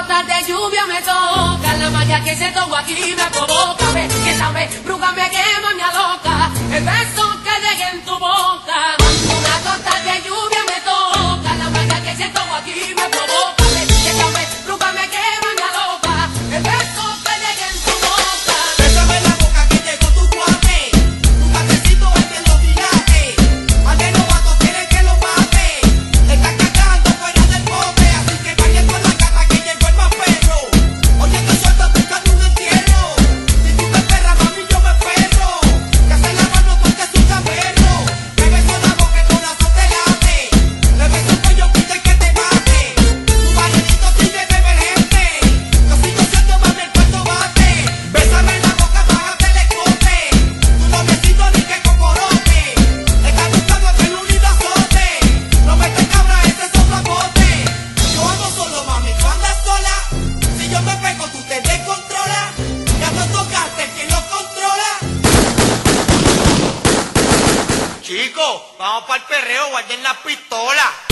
gotas de lluvia me tocan, la malla que se toco aquí me provoca, ve, que sabe, bruja me quema, me aloca. Chicos, vamos para el perreo, guarden las pistolas.